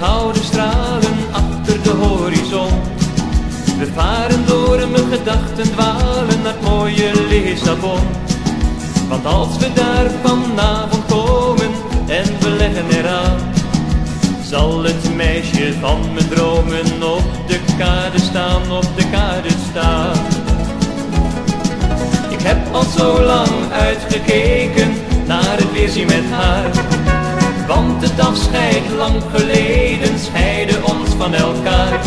gouden stralen achter de horizon. We varen door en mijn gedachten dwalen naar het mooie Lissabon. Want als we daar vanavond komen en we leggen eraan, zal het meisje van mijn dromen op de kade staan, op de kade staan. Ik heb al zo lang uitgekeken naar het weerzien met haar. Want het afscheid lang geleden scheidde ons van elkaar.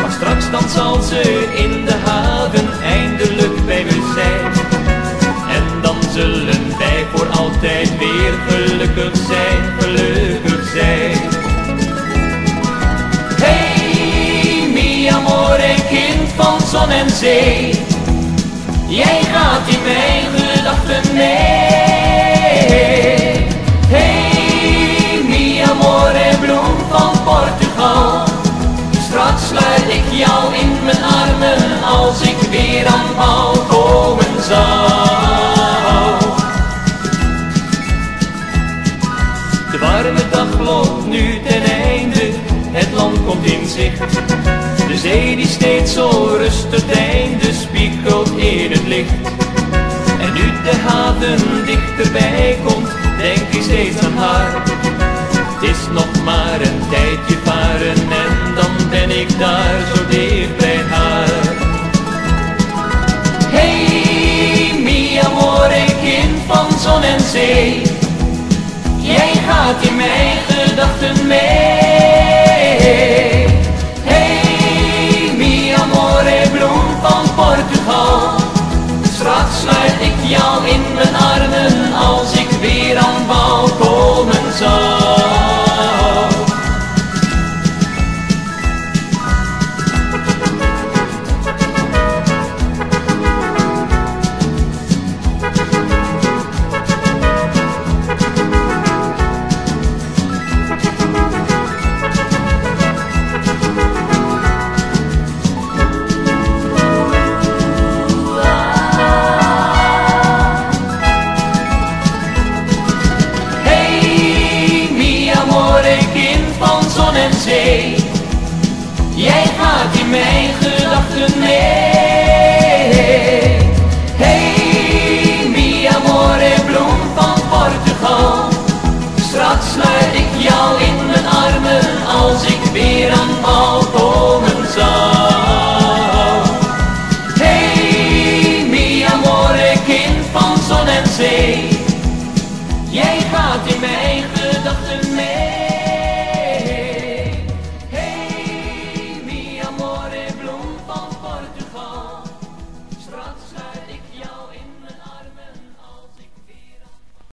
Maar straks dan zal ze in de haven eindelijk bij me zijn. En dan zullen wij voor altijd weer gelukkig zijn, gelukkig zijn. Hey, mi amore, kind van zon en zee. Jij gaat in mijn gedachten mee. Aan wal komen. De warme dag loopt nu ten einde, het land komt in zicht. De zee die steeds zo rustig einde spiegelt in het licht. En nu de haven dichterbij komt, denk ik steeds aan haar. Het is nog maar een tijdje varen en dan ben ik daar zo van gaat in mijn gedachten mee.